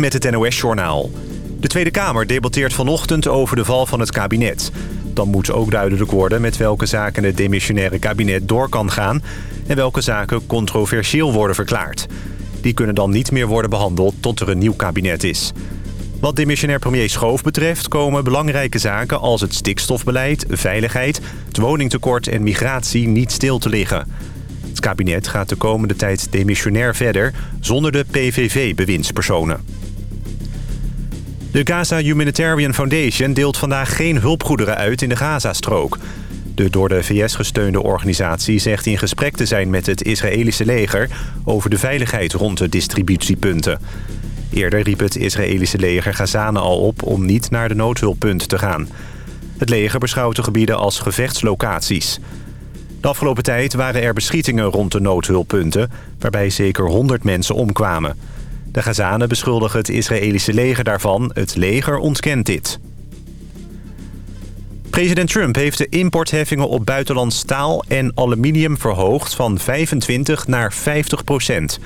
met het NOS-journaal. De Tweede Kamer debatteert vanochtend over de val van het kabinet. Dan moet ook duidelijk worden met welke zaken het demissionaire kabinet door kan gaan... en welke zaken controversieel worden verklaard. Die kunnen dan niet meer worden behandeld tot er een nieuw kabinet is. Wat demissionair premier Schoof betreft komen belangrijke zaken als het stikstofbeleid, veiligheid, het woningtekort en migratie niet stil te liggen. Het kabinet gaat de komende tijd demissionair verder zonder de PVV-bewindspersonen. De Gaza Humanitarian Foundation deelt vandaag geen hulpgoederen uit in de Gazastrook. De door de VS gesteunde organisatie zegt in gesprek te zijn met het Israëlische leger... over de veiligheid rond de distributiepunten. Eerder riep het Israëlische leger Gazanen al op om niet naar de noodhulppunten te gaan. Het leger beschouwt de gebieden als gevechtslocaties. De afgelopen tijd waren er beschietingen rond de noodhulppunten... waarbij zeker 100 mensen omkwamen. De Gazanen beschuldigen het Israëlische leger daarvan. Het leger ontkent dit. President Trump heeft de importheffingen op buitenlands staal en aluminium verhoogd van 25 naar 50 procent.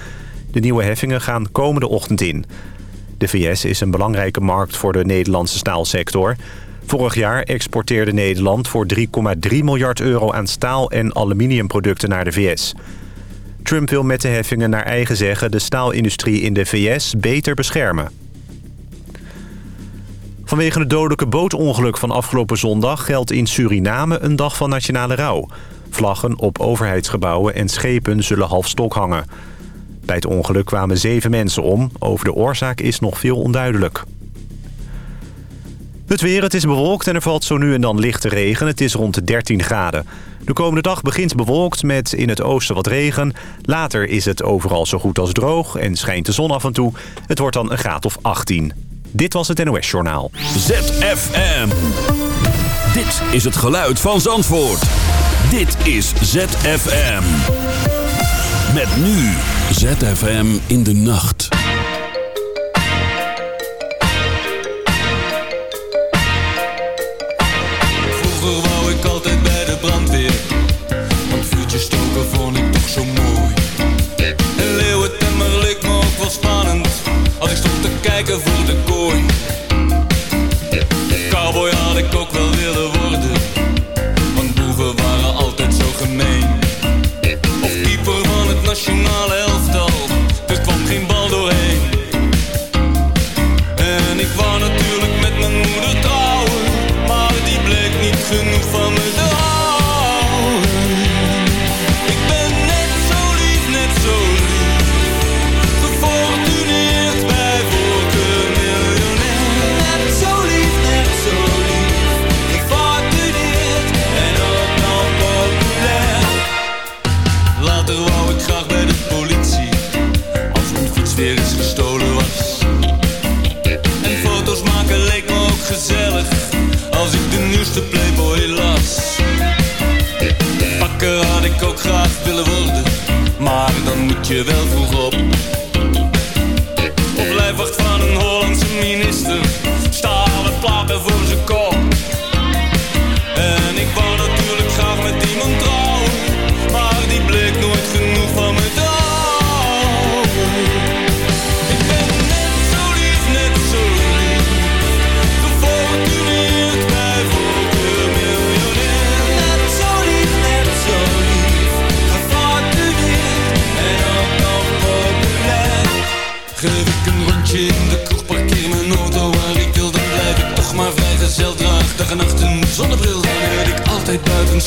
De nieuwe heffingen gaan komende ochtend in. De VS is een belangrijke markt voor de Nederlandse staalsector. Vorig jaar exporteerde Nederland voor 3,3 miljard euro aan staal- en aluminiumproducten naar de VS. Trump wil met de heffingen naar eigen zeggen de staalindustrie in de VS beter beschermen. Vanwege het dodelijke bootongeluk van afgelopen zondag geldt in Suriname een dag van nationale rouw. Vlaggen op overheidsgebouwen en schepen zullen half stok hangen. Bij het ongeluk kwamen zeven mensen om. Over de oorzaak is nog veel onduidelijk. Het weer, het is bewolkt en er valt zo nu en dan lichte regen. Het is rond de 13 graden. De komende dag begint bewolkt met in het oosten wat regen. Later is het overal zo goed als droog en schijnt de zon af en toe. Het wordt dan een graad of 18. Dit was het NOS Journaal. ZFM. Dit is het geluid van Zandvoort. Dit is ZFM. Met nu ZFM in de nacht.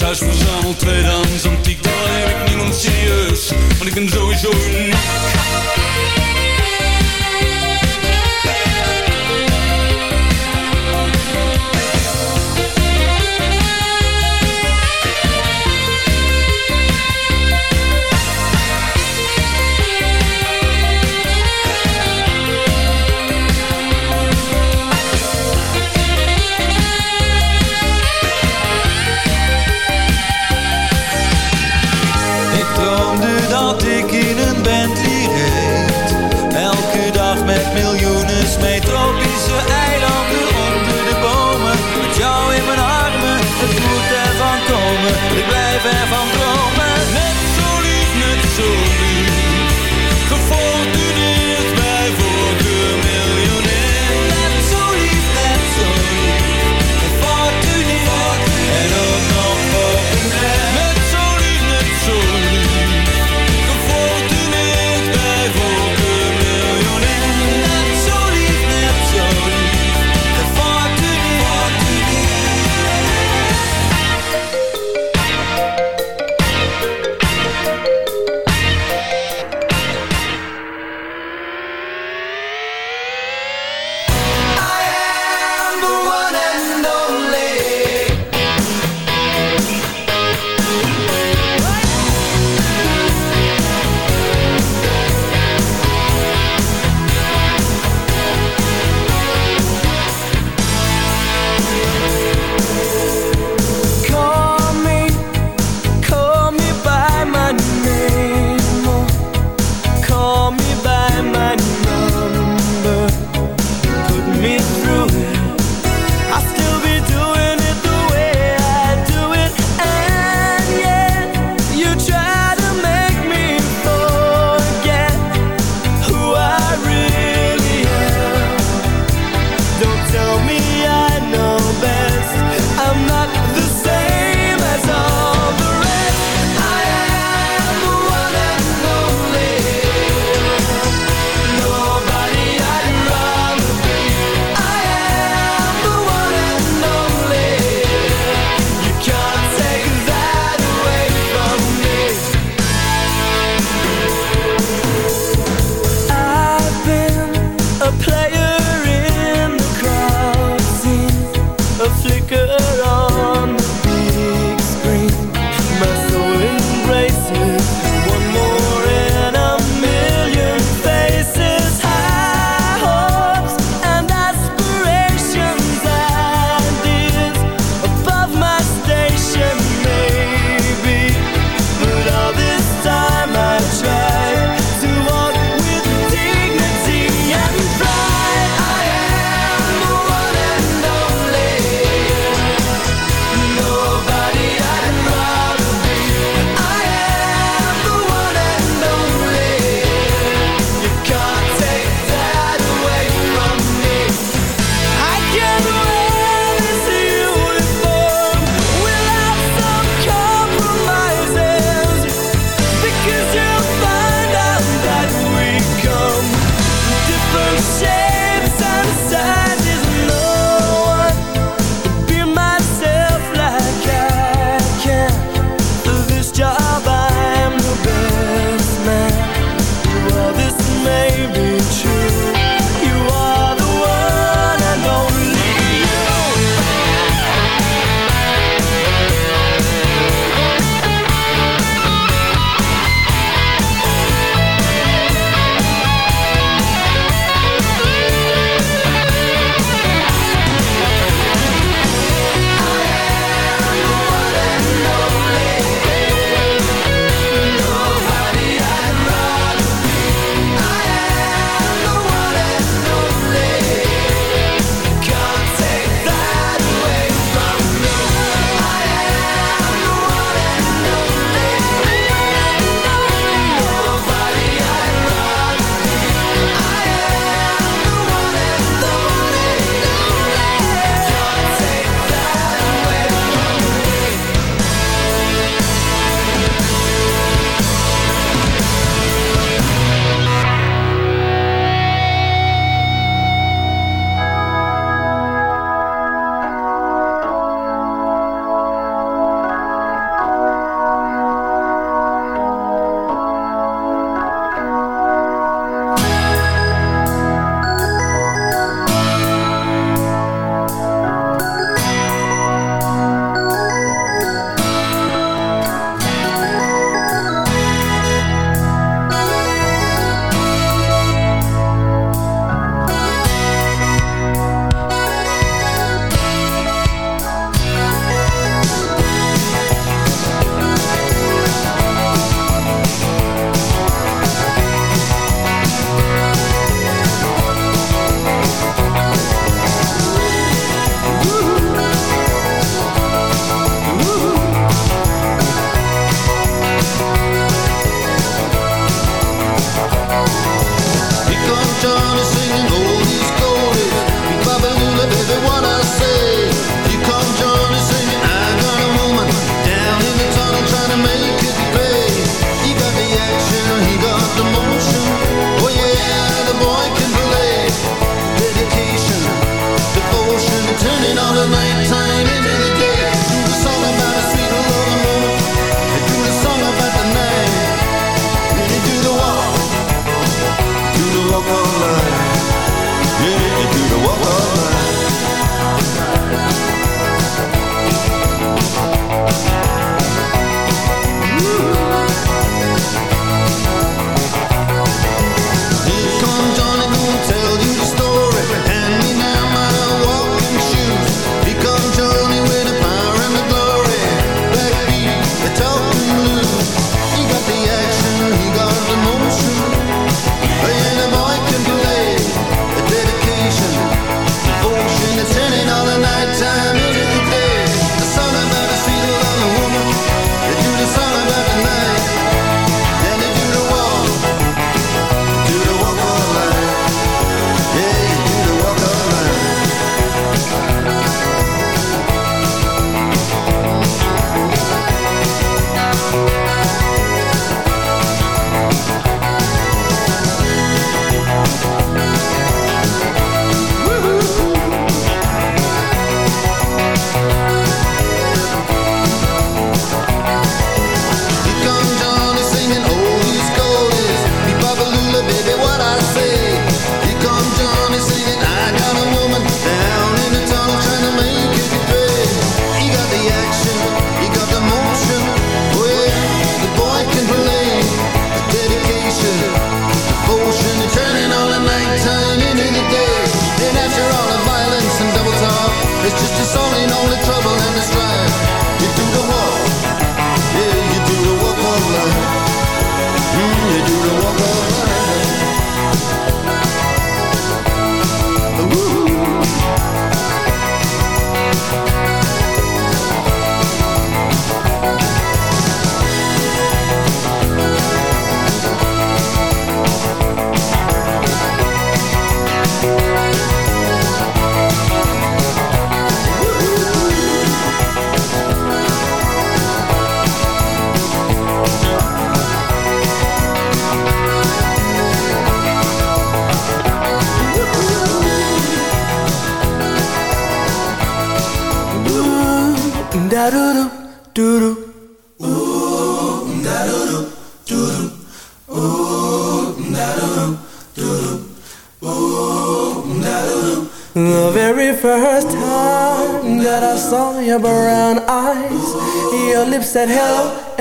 message, oui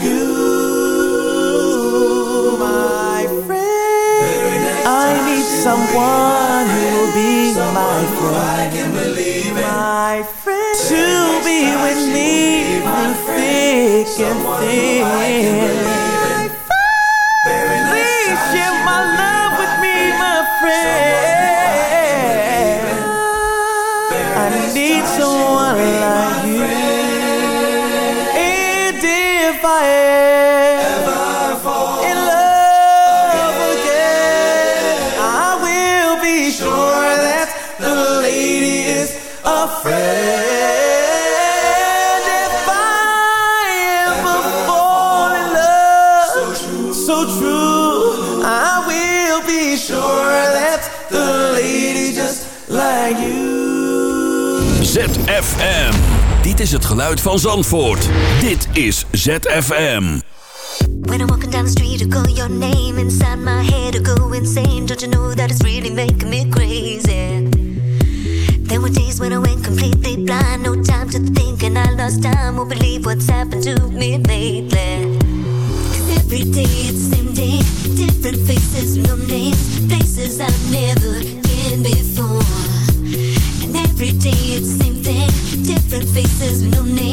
you, my friend. I need someone who'll be my friend. My friend to be with me through thick and thin. Is het geluid van Zandvoort. Dit is ZFM. When I'm walking down the street, I call your name inside my head, I go insane. Don't you know that it's really making me crazy? There were days when I went completely blind, no time to think, and I lost time. Won't believe what's happened to me lately. every day it's same day, different faces, no names, places I've never been before. Different faces, no names,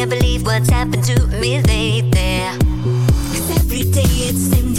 Can't believe what's happened to me lately. 'Cause every day it's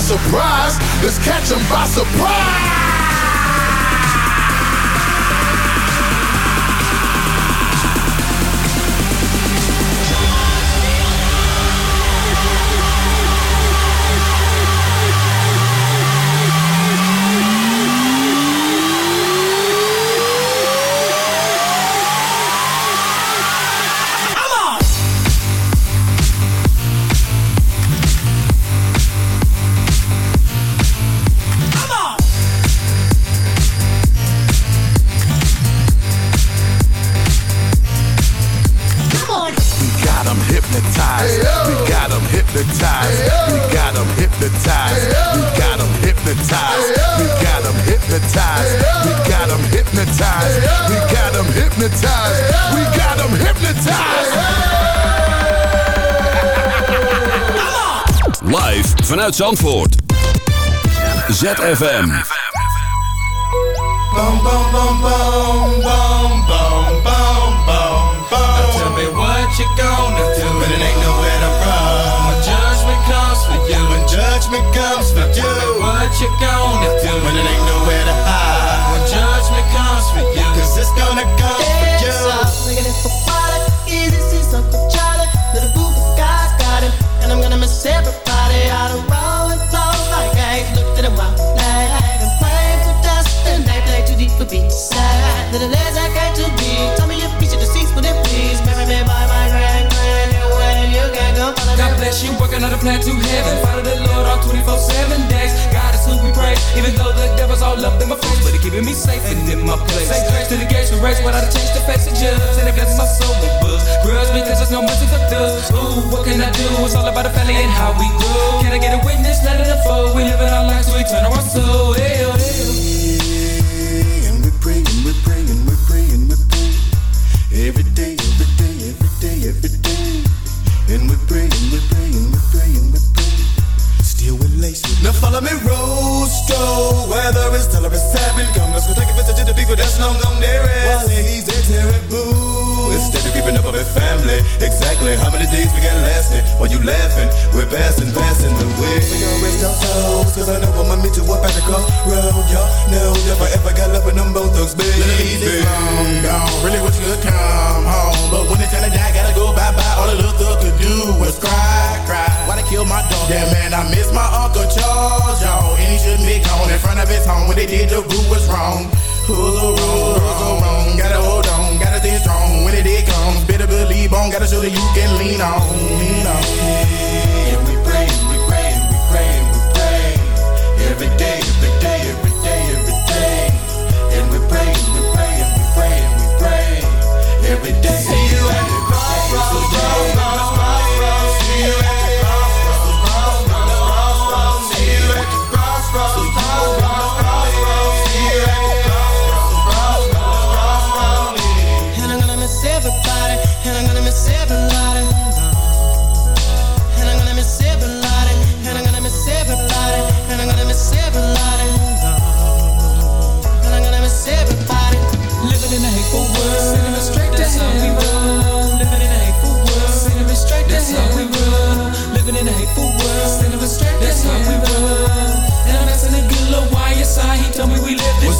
Surprise. Let's catch them by surprise. Vanuit Zandvoort. ZFM. Boom, boom, boom, boom, boom, boom, boom, boom, boom. Now tell me what you gonna do when it ain't nowhere to run. When judgment comes for you, when judgment comes for you. Tell me what you gonna do when it ain't nowhere to hide. When judgment comes for you, cause it's gonna come for you. It's for water, easy, see something, Little less I got to be. Tell me your piece of the seats, but then please marry me by my grand grand. When you can go follow God bless you, working on a plan to heaven. Follow the Lord on 24 7 days. God is who we praise. Even though the devil's all up in my face, but he keeping me safe and in my place. Say grace to the gates we race without a change to face the judge. And it blesses my soul with books. Grudge because there's no mercy for thugs. Ooh, what can I do? It's all about the family and how we grow. Can I get a witness? Let it unfold. We living our lives, we turn our soul. Hell, oh, hell. Oh. Weather is till it's seven. Come, let's go take a visit to the people that's long gone there. While ladies, they terrible. Instead of keeping up with family. Exactly how many days we got lasting? While you laughing, we're passing, passing the way. We gon' rest our souls, cause I know I'ma meet you up at the crossroad. Y'all know I ever got love with them both thugs, baby. Ladies, long gone. Really wish you could come home. But when it's time to die, gotta go bye bye. All the little thug could do was cry, cry my dog. Yeah, man, I miss my Uncle Charles, y'all. And he shouldn't be gone in front of his home. When they did, the root was wrong. Who's so wrong, who's wrong? Gotta hold on, gotta stay strong. When it did comes, better believe on. Gotta show that you can lean on, lean on.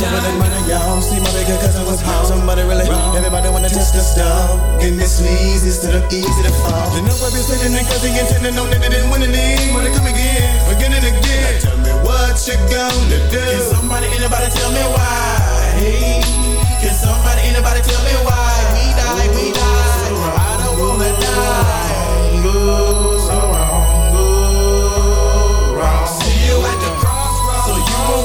With that money, y'all? See my bigger cousin was home. Somebody really wrong. Everybody wanna test the stuff. And this leads instead of easy to fall. Know I've been sitting he intended on that they didn't win any. Wanna come again, again and again. Now tell me what you gonna do. Can somebody, anybody tell me why? Hey, can somebody, anybody tell me why? We die, we die. So I don't wanna die. So wrong, wrong. See you at the crossroads, so you won't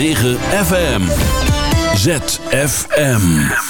106.9 FM. ZFM.